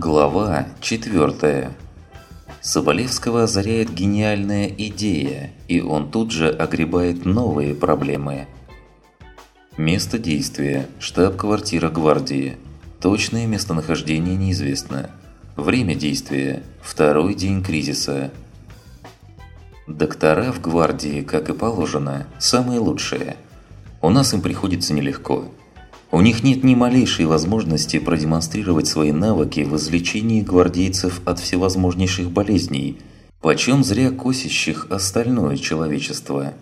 Глава 4. Соболевского озаряет гениальная идея, и он тут же огребает новые проблемы. Место действия – штаб-квартира гвардии. Точное местонахождение неизвестно. Время действия – второй день кризиса. Доктора в гвардии, как и положено, самые лучшие. У нас им приходится нелегко – у них нет ни малейшей возможности продемонстрировать свои навыки в излечении гвардейцев от всевозможнейших болезней, почем зря косящих остальное человечество.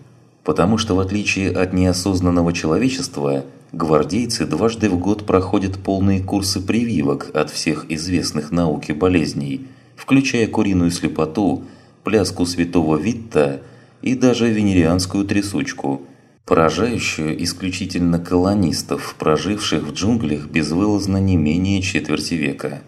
Потому что в отличие от неосознанного человечества, гвардейцы дважды в год проходят полные курсы прививок от всех известных науке болезней, включая куриную слепоту, пляску святого Витта и даже венерианскую трясучку – поражающую исключительно колонистов, проживших в джунглях безвылазно не менее четверти века.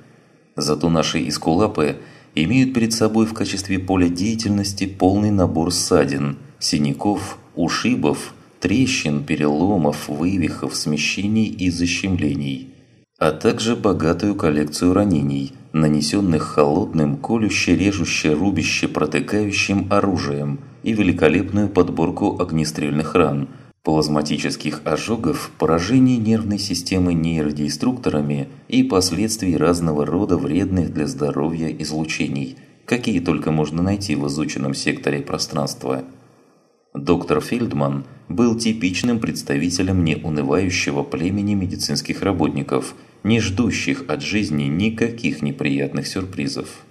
Зато наши искулапы имеют перед собой в качестве поля деятельности полный набор ссадин, синяков, ушибов, трещин, переломов, вывихов, смещений и защемлений, а также богатую коллекцию ранений, нанесенных холодным, колюще-режуще-рубище-протыкающим оружием – и великолепную подборку огнестрельных ран, плазматических ожогов, поражений нервной системы нейродеструкторами и последствий разного рода вредных для здоровья излучений, какие только можно найти в изученном секторе пространства. Доктор Фельдман был типичным представителем неунывающего племени медицинских работников, не ждущих от жизни никаких неприятных сюрпризов.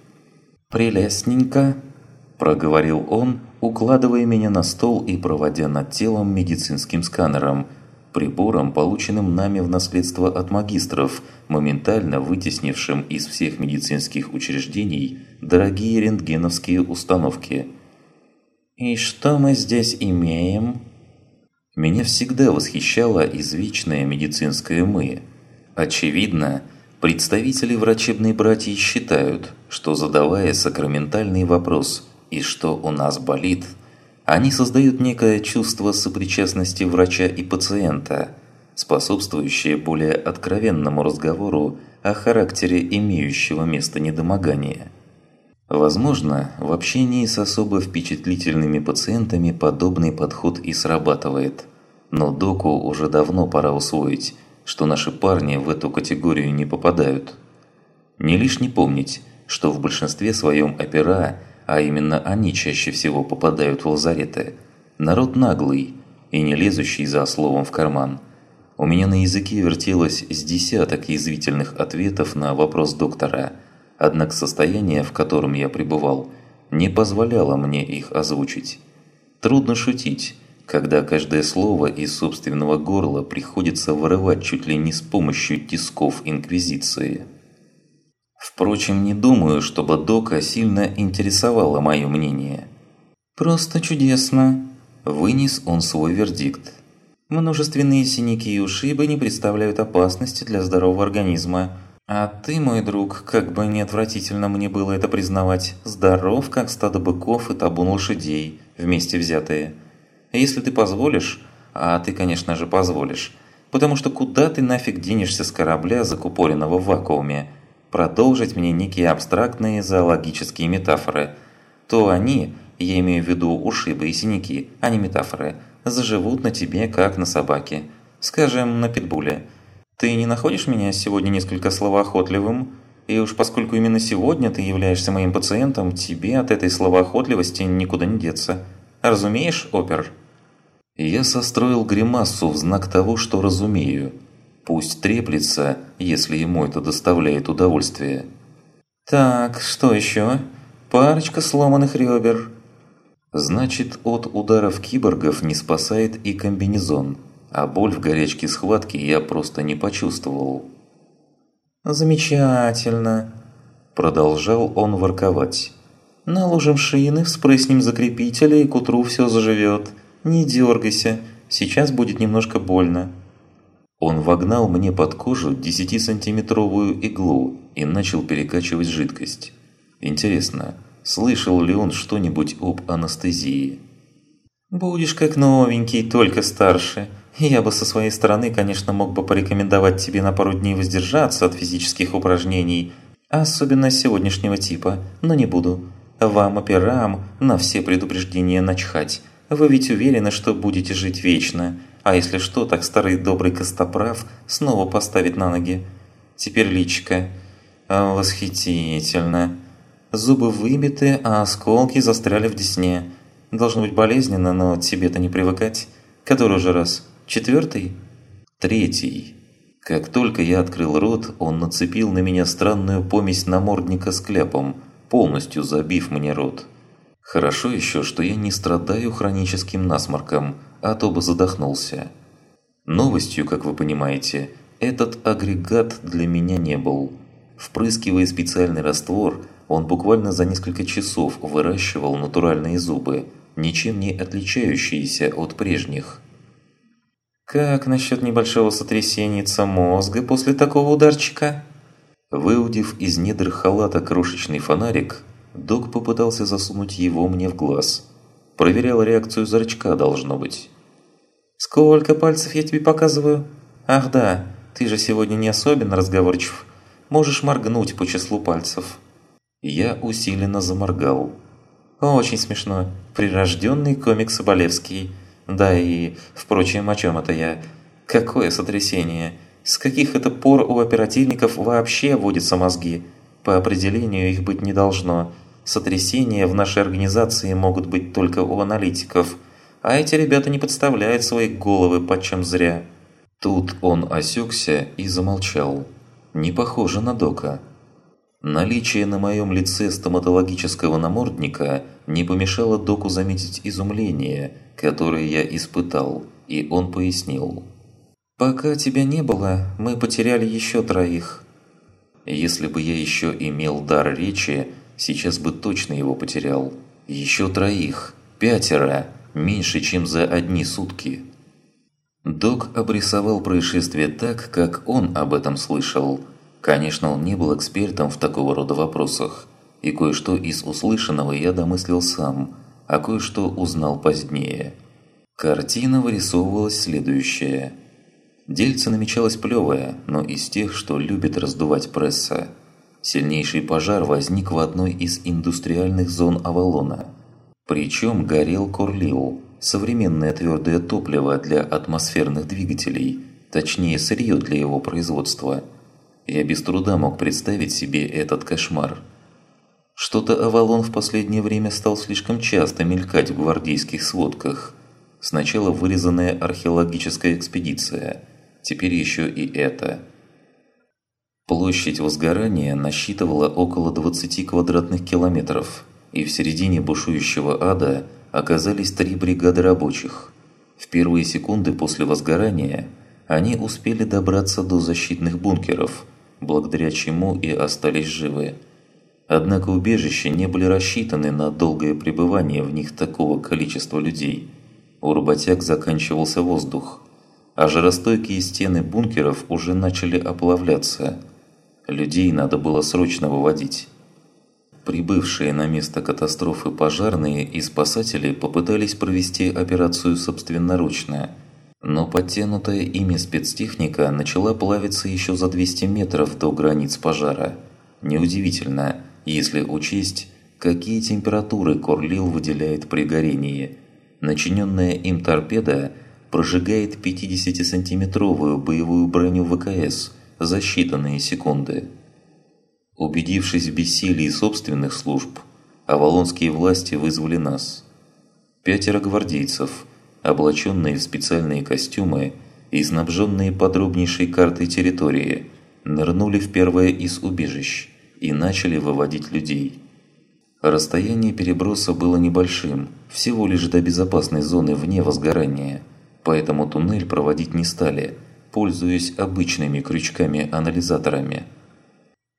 «Прелестненько!» – проговорил он, укладывая меня на стол и проводя над телом медицинским сканером, прибором, полученным нами в наследство от магистров, моментально вытеснившим из всех медицинских учреждений дорогие рентгеновские установки. «И что мы здесь имеем?» Меня всегда восхищало извечное медицинское «мы». Очевидно, представители врачебной братьи считают, что задавая сакраментальный вопрос – и что у нас болит, они создают некое чувство сопричастности врача и пациента, способствующее более откровенному разговору о характере имеющего место недомогания. Возможно, в общении с особо впечатлительными пациентами подобный подход и срабатывает, но доку уже давно пора усвоить, что наши парни в эту категорию не попадают. Не лишне помнить, что в большинстве своем опера а именно они чаще всего попадают в лазареты, народ наглый и не лезущий за словом в карман. У меня на языке вертелось с десяток язвительных ответов на вопрос доктора, однако состояние, в котором я пребывал, не позволяло мне их озвучить. Трудно шутить, когда каждое слово из собственного горла приходится вырывать чуть ли не с помощью тисков Инквизиции. Впрочем, не думаю, чтобы Дока сильно интересовало мое мнение. «Просто чудесно!» – вынес он свой вердикт. «Множественные синяки и ушибы не представляют опасности для здорового организма. А ты, мой друг, как бы не отвратительно мне было это признавать, здоров, как стадо быков и табун лошадей, вместе взятые. Если ты позволишь, а ты, конечно же, позволишь, потому что куда ты нафиг денешься с корабля, закупоренного в вакууме?» Продолжить мне некие абстрактные зоологические метафоры, то они, я имею в виду ушибы и синяки, а не метафоры, заживут на тебе, как на собаке. Скажем, на питбуле. Ты не находишь меня сегодня несколько словоохотливым? И уж поскольку именно сегодня ты являешься моим пациентом, тебе от этой словоохотливости никуда не деться. Разумеешь, опер?» Я состроил гримасу в знак того, что разумею. Пусть треплется, если ему это доставляет удовольствие. «Так, что еще? Парочка сломанных ребер». Значит, от ударов киборгов не спасает и комбинезон, а боль в горячке схватки я просто не почувствовал. «Замечательно», – продолжал он ворковать. «Наложим шины, вспрыснем закрепители, и к утру все заживет. Не дергайся, сейчас будет немножко больно». Он вогнал мне под кожу 10-сантиметровую иглу и начал перекачивать жидкость. Интересно, слышал ли он что-нибудь об анестезии? «Будешь как новенький, только старше. Я бы со своей стороны, конечно, мог бы порекомендовать тебе на пару дней воздержаться от физических упражнений, Особенно сегодняшнего типа, но не буду. Вам, операм, на все предупреждения начхать. Вы ведь уверены, что будете жить вечно. А если что, так старый добрый Костоправ снова поставит на ноги. Теперь личка. Восхитительно. Зубы выбиты, а осколки застряли в десне. Должно быть болезненно, но тебе-то не привыкать. Который уже раз? Четвертый? Третий. Как только я открыл рот, он нацепил на меня странную помесь намордника с кляпом, полностью забив мне рот. Хорошо еще, что я не страдаю хроническим насморком, а то бы задохнулся. Новостью, как вы понимаете, этот агрегат для меня не был. Впрыскивая специальный раствор, он буквально за несколько часов выращивал натуральные зубы, ничем не отличающиеся от прежних. Как насчет небольшого сотрясения мозга после такого ударчика? Выудив из недр халата крошечный фонарик, док попытался засунуть его мне в глаз. Проверял реакцию зрачка, должно быть. «Сколько пальцев я тебе показываю? Ах да, ты же сегодня не особенно разговорчив. Можешь моргнуть по числу пальцев». Я усиленно заморгал. «Очень смешно. Прирожденный комик Соболевский». Да и, впрочем, о чем это я? Какое сотрясение? С каких это пор у оперативников вообще водятся мозги? По определению их быть не должно. Сотрясения в нашей организации могут быть только у аналитиков. А эти ребята не подставляют свои головы почем зря. Тут он осекся и замолчал. Не похоже на Дока. Наличие на моем лице стоматологического намордника не помешало доку заметить изумление, которое я испытал, и он пояснил. «Пока тебя не было, мы потеряли еще троих». Если бы я еще имел дар речи, сейчас бы точно его потерял. Еще троих, пятеро, меньше, чем за одни сутки. Док обрисовал происшествие так, как он об этом слышал – Конечно, он не был экспертом в такого рода вопросах, и кое-что из услышанного я домыслил сам, а кое-что узнал позднее. Картина вырисовывалась следующая. Дельце намечалось плевое, но из тех, что любит раздувать пресса. Сильнейший пожар возник в одной из индустриальных зон Авалона. Причем горел Корлил, современное твердое топливо для атмосферных двигателей, точнее сырье для его производства – я без труда мог представить себе этот кошмар. Что-то Авалон в последнее время стал слишком часто мелькать в гвардейских сводках. Сначала вырезанная археологическая экспедиция, теперь еще и это. Площадь возгорания насчитывала около 20 квадратных километров, и в середине бушующего ада оказались три бригады рабочих. В первые секунды после возгорания они успели добраться до защитных бункеров – благодаря чему и остались живы. Однако убежища не были рассчитаны на долгое пребывание в них такого количества людей. У работяг заканчивался воздух, а жаростойкие стены бункеров уже начали оплавляться. Людей надо было срочно выводить. Прибывшие на место катастрофы пожарные и спасатели попытались провести операцию собственноручно – но подтянутая ими спецтехника начала плавиться еще за 200 метров до границ пожара. Неудивительно, если учесть, какие температуры Корлил выделяет при горении. Начиненная им торпеда прожигает 50-сантиметровую боевую броню ВКС за считанные секунды. Убедившись в бессилии собственных служб, авалонские власти вызвали нас. Пятеро гвардейцев – облаченные в специальные костюмы и снабженные подробнейшей картой территории, нырнули в первое из убежищ и начали выводить людей. Расстояние переброса было небольшим, всего лишь до безопасной зоны вне возгорания, поэтому туннель проводить не стали, пользуясь обычными крючками-анализаторами.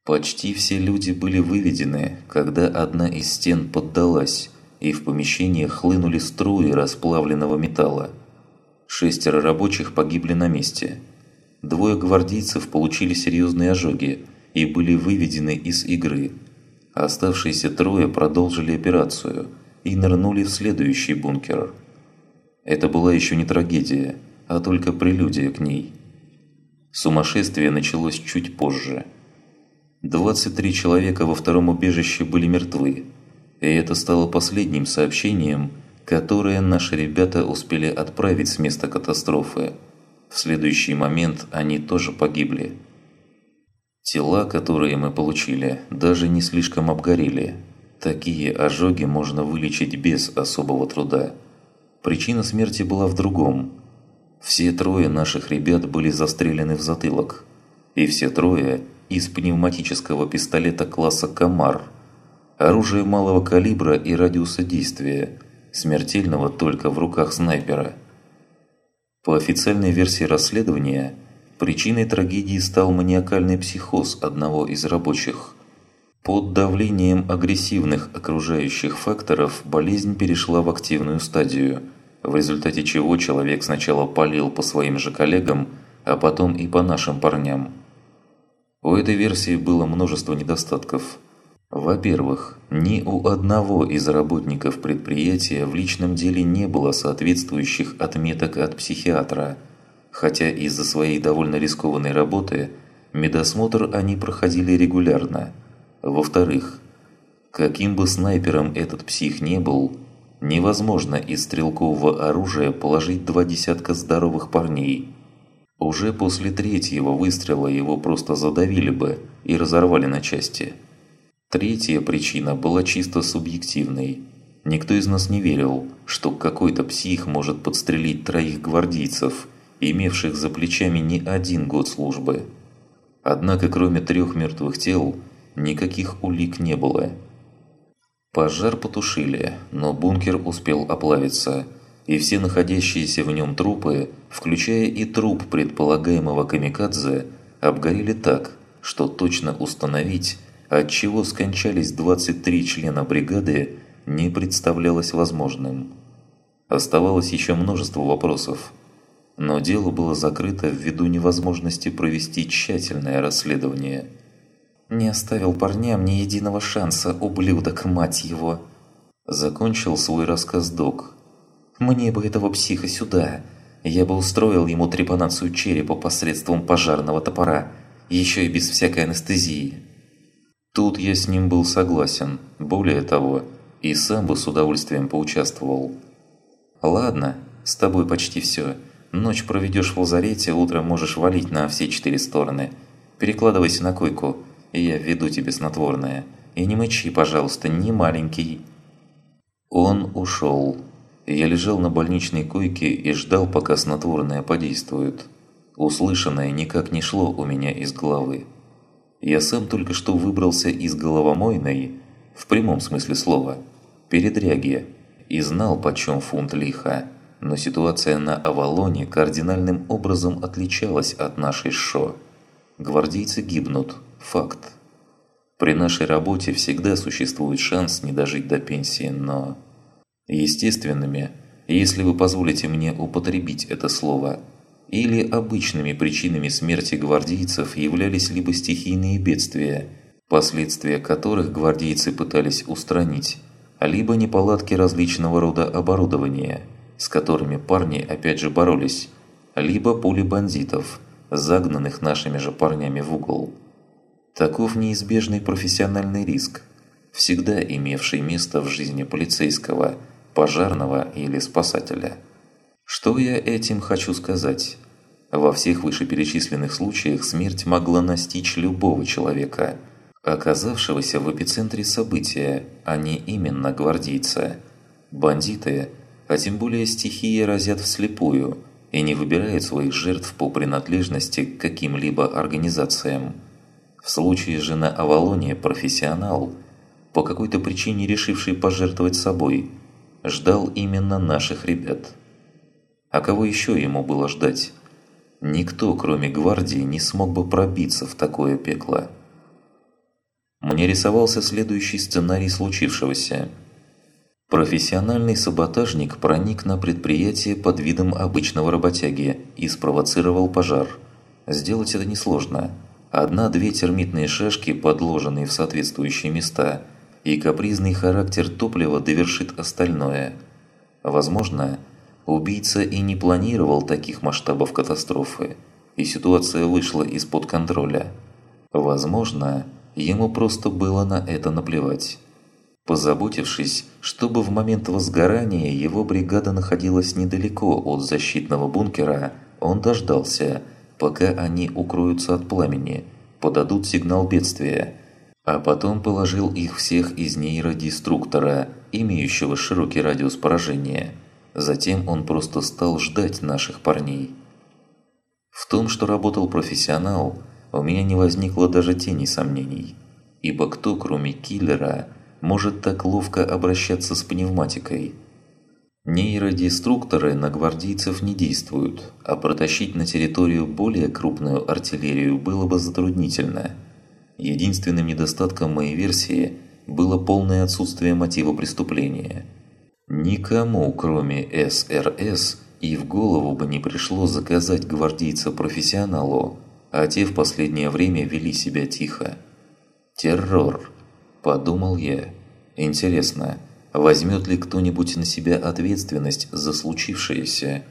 Почти все люди были выведены, когда одна из стен поддалась, и в помещение хлынули струи расплавленного металла. Шестеро рабочих погибли на месте. Двое гвардейцев получили серьезные ожоги и были выведены из игры. Оставшиеся трое продолжили операцию и нырнули в следующий бункер. Это была еще не трагедия, а только прелюдия к ней. Сумасшествие началось чуть позже. 23 человека во втором убежище были мертвы, и это стало последним сообщением, которое наши ребята успели отправить с места катастрофы. В следующий момент они тоже погибли. Тела, которые мы получили, даже не слишком обгорели. Такие ожоги можно вылечить без особого труда. Причина смерти была в другом. Все трое наших ребят были застрелены в затылок. И все трое из пневматического пистолета класса «Комар». Оружие малого калибра и радиуса действия, смертельного только в руках снайпера. По официальной версии расследования – Причиной трагедии стал маниакальный психоз одного из рабочих. Под давлением агрессивных окружающих факторов болезнь перешла в активную стадию, в результате чего человек сначала палил по своим же коллегам, а потом и по нашим парням. У этой версии было множество недостатков. Во-первых, ни у одного из работников предприятия в личном деле не было соответствующих отметок от психиатра – хотя из-за своей довольно рискованной работы медосмотр они проходили регулярно. Во-вторых, каким бы снайпером этот псих не был, невозможно из стрелкового оружия положить два десятка здоровых парней. Уже после третьего выстрела его просто задавили бы и разорвали на части. Третья причина была чисто субъективной. Никто из нас не верил, что какой-то псих может подстрелить троих гвардейцев – имевших за плечами не один год службы. Однако кроме трех мертвых тел, никаких улик не было. Пожар потушили, но бункер успел оплавиться, и все находящиеся в нем трупы, включая и труп предполагаемого камикадзе, обгорели так, что точно установить, от чего скончались 23 члена бригады, не представлялось возможным. Оставалось еще множество вопросов, но дело было закрыто ввиду невозможности провести тщательное расследование. «Не оставил парням ни единого шанса, ублюдок, мать его!» Закончил свой рассказ док. «Мне бы этого психа сюда. Я бы устроил ему трепанацию черепа посредством пожарного топора, еще и без всякой анестезии». Тут я с ним был согласен, более того, и сам бы с удовольствием поучаствовал. «Ладно, с тобой почти все. Ночь проведешь в лазарете, утром можешь валить на все четыре стороны. Перекладывайся на койку, я введу тебе снотворное. И не мычи, пожалуйста, не маленький». Он ушел. Я лежал на больничной койке и ждал, пока снотворное подействует. Услышанное никак не шло у меня из головы. Я сам только что выбрался из головомойной, в прямом смысле слова, передряги, и знал, почем фунт лиха но ситуация на Авалоне кардинальным образом отличалась от нашей ШО. Гвардейцы гибнут. Факт. При нашей работе всегда существует шанс не дожить до пенсии, но... Естественными, если вы позволите мне употребить это слово, или обычными причинами смерти гвардейцев являлись либо стихийные бедствия, последствия которых гвардейцы пытались устранить, либо неполадки различного рода оборудования – с которыми парни опять же боролись, либо пули бандитов, загнанных нашими же парнями в угол. Таков неизбежный профессиональный риск, всегда имевший место в жизни полицейского, пожарного или спасателя. Что я этим хочу сказать? Во всех вышеперечисленных случаях смерть могла настичь любого человека, оказавшегося в эпицентре события, а не именно гвардейца. Бандиты – а тем более стихии разят вслепую и не выбирают своих жертв по принадлежности к каким-либо организациям. В случае же на Авалоне профессионал, по какой-то причине решивший пожертвовать собой, ждал именно наших ребят. А кого еще ему было ждать? Никто, кроме гвардии, не смог бы пробиться в такое пекло. Мне рисовался следующий сценарий случившегося – Профессиональный саботажник проник на предприятие под видом обычного работяги и спровоцировал пожар. Сделать это несложно. Одна-две термитные шашки, подложенные в соответствующие места, и капризный характер топлива довершит остальное. Возможно, убийца и не планировал таких масштабов катастрофы, и ситуация вышла из-под контроля. Возможно, Ему просто было на это наплевать. Позаботившись, чтобы в момент возгорания его бригада находилась недалеко от защитного бункера, он дождался, пока они укроются от пламени, подадут сигнал бедствия, а потом положил их всех из нейродеструктора, имеющего широкий радиус поражения. Затем он просто стал ждать наших парней. В том, что работал профессионал, у меня не возникло даже тени сомнений. Ибо кто, кроме киллера, может так ловко обращаться с пневматикой? Нейродеструкторы на гвардейцев не действуют, а протащить на территорию более крупную артиллерию было бы затруднительно. Единственным недостатком моей версии было полное отсутствие мотива преступления. Никому, кроме СРС, и в голову бы не пришло заказать гвардейца-профессионалу, а те в последнее время вели себя тихо. «Террор», – подумал я. «Интересно, возьмет ли кто-нибудь на себя ответственность за случившееся?»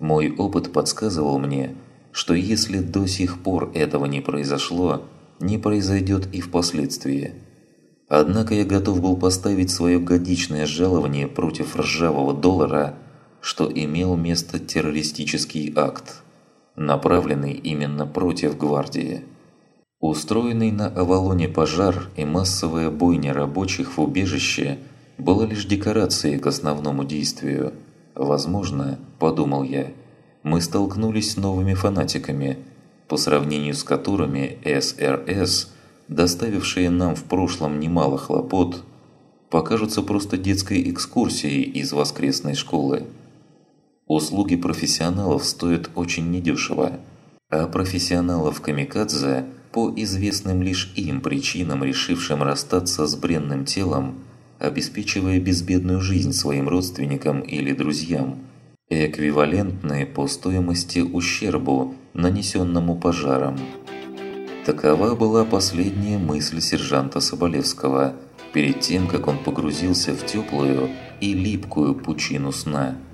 Мой опыт подсказывал мне, что если до сих пор этого не произошло, не произойдет и впоследствии. Однако я готов был поставить свое годичное жалование против ржавого доллара – что имел место террористический акт, направленный именно против гвардии. Устроенный на Авалоне пожар и массовая бойня рабочих в убежище была лишь декорацией к основному действию. Возможно, подумал я, мы столкнулись с новыми фанатиками, по сравнению с которыми СРС, доставившие нам в прошлом немало хлопот, покажутся просто детской экскурсией из воскресной школы. Услуги профессионалов стоят очень недешево, а профессионалов камикадзе, по известным лишь им причинам, решившим расстаться с бренным телом, обеспечивая безбедную жизнь своим родственникам или друзьям, эквивалентны по стоимости ущербу, нанесенному пожаром. Такова была последняя мысль сержанта Соболевского перед тем, как он погрузился в теплую и липкую пучину сна –